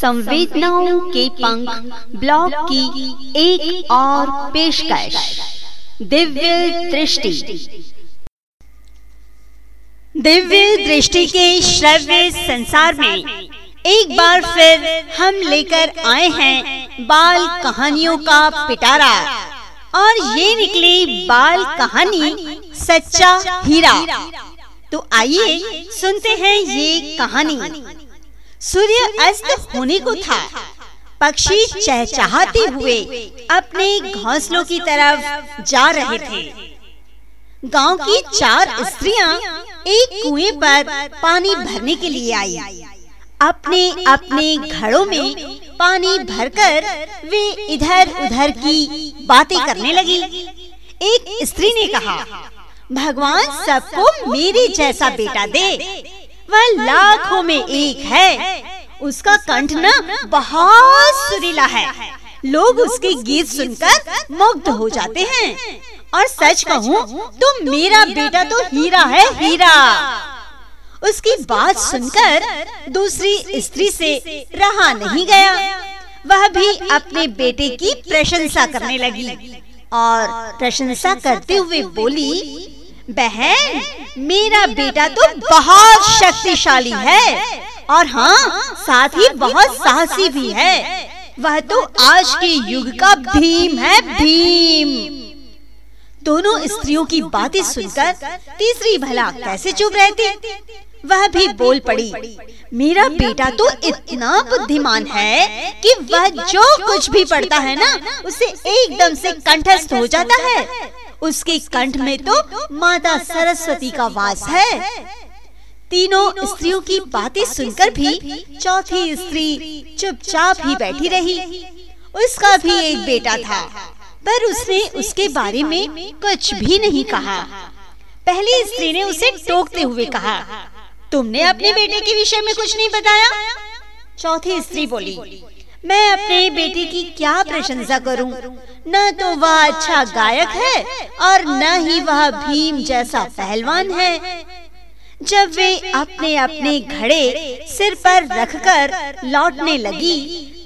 संवेदनाओं के पंख ब्लॉग की एक और पेशकश। दिव्य दृष्टि। दिव्य दृष्टि के श्रव्य संसार में एक बार फिर हम लेकर आए हैं बाल कहानियों का पिटारा। और ये निकली बाल कहानी सच्चा हीरा। तो आइए सुनते हैं ये कहानी। सूर्य अस्त होने को था। पक्षी चहचहाते हुए अपने घोंसलों की तरफ़ जा रहे थे। गाँव की चार स्त्रियाँ एक कुएँ पर पानी भरने के लिए आई। अपने अपने घड़ों में पानी भरकर वे इधर उधर की बातें करने लगी। एक स्त्री ने कहा भगवान सबको मेरे जैसा बेटा दे। वह लाखों में एक है। उसका कंठ न बहुत सुरीला है। लोग उसके गीत सुनकर मुग्ध हो जाते हैं। और सच कहूँ तो मेरा बेटा तो हीरा है हीरा। उसकी बात सुनकर दूसरी स्त्री से रहा नहीं गया। वह भी अपने बेटे की प्रशंसा करने लगी। और प्रशंसा करते हुए बोली बहन मेरा बेटा तो बहुत शक्तिशाली है। और हाँ। साथ ही बहुत साहसी भी है। वह तो आज के युग का भीम है भीम। दोनों स्त्रियों की बातें सुनकर तीसरी भला कैसे चुप रहती? वह भी बोल पड़ी मेरा बेटा तो इतना बुद्धिमान है कि वह जो कुछ भी पढ़ता है ना उसे एकदम से कंठस्थ हो। जाता है। उसके कंठ में तो माता सरस्वती का वास है। तीनों स्त्रियों की बातें सुनकर भी चौथी स्त्री चुपचाप ही बैठी रही। उसका भी एक बेटा था पर उसने उसके बारे में कुछ भी नहीं कहा। पहली स्त्री ने उसे टोकते हुए कहा तुमने अपने बेटे के विषय में कुछ नहीं बताया? चौथी स्त्री बोली मैं अपने बेटे की क्या प्रशंसा करूँ? न तो वह अच्छा गायक है और न ही वह भीम जैसा पहलवान है। जब वे अपने अपने घड़े सिर पर रखकर लौटने लगी,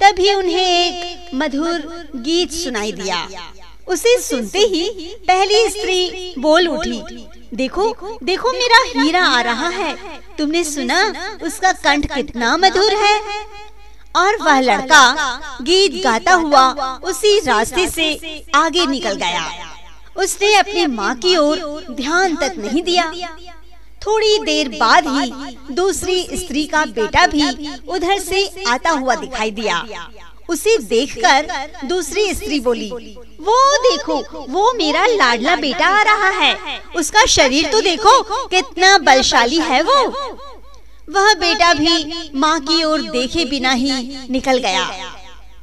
तभी उन्हें एक मधुर गीत सुनाई दिया। उसे सुनते ही पहली स्त्री बोल उठी, देखो देखो मेरा हीरा आ रहा है। तुमने सुना, उसका कंठ कितना मधुर है। और वह लड़का गीत गाता हुआ उसी रास्ते से आगे निकल गया। उसने अपनी माँ की ओर ध्यान तक नहीं दिया। थोड़ी देर बाद ही दूसरी स्त्री का बेटा भी उधर से आता हुआ दिखाई दिया। उसे देखकर दूसरी स्त्री बोली वो देखो वो मेरा लाडला बेटा आ रहा है। उसका शरीर तो देखो कितना बलशाली है वो। वह बेटा भी माँ की ओर देखे बिना ही निकल गया।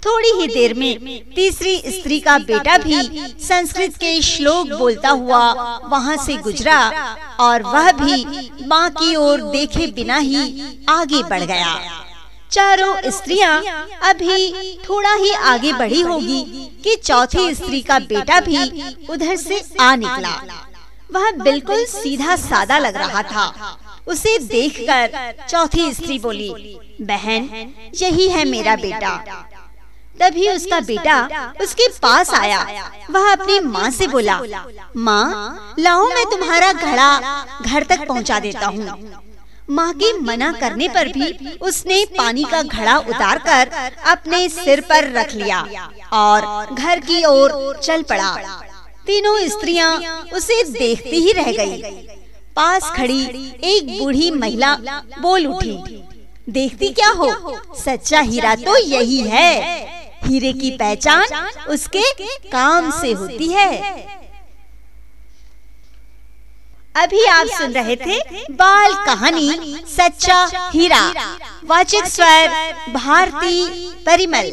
थोड़ी ही देर में तीसरी स्त्री का बेटा भी संस्कृत के श्लोक बोलता हुआ वहाँ से गुजरा और वह भी माँ की ओर देखे बिना ही आगे बढ़ गया। चारों स्त्रियाँ अभी थोड़ा ही आगे बढ़ी होगी कि चौथी स्त्री का बेटा भी उधर से आ निकला। वह बिल्कुल सीधा सादा लग रहा था। उसे देखकर चौथी स्त्री बोली बहन यही है मेरा बेटा। तभी उसका बेटा उसके पास आया। वह अपनी माँ से बोला माँ लाओ मैं तुम्हारा घड़ा घर तक पहुँचा देता हूँ। माँ के मना करने पर भी उसने पानी का घड़ा उतारकर अपने सिर पर रख लिया और घर की ओर चल पड़ा। तीनों स्त्रियाँ उसे देखती ही रह गई पास खड़ी एक बूढ़ी महिला बोल उठी देखती क्या हो? सच्चा हीरा तो यही है। हीरे की पहचान उसके काम से होती है। अभी आप सुन रहे थे बाल कहानी सच्चा हीरा। वाचिक स्वर भारती परिमल।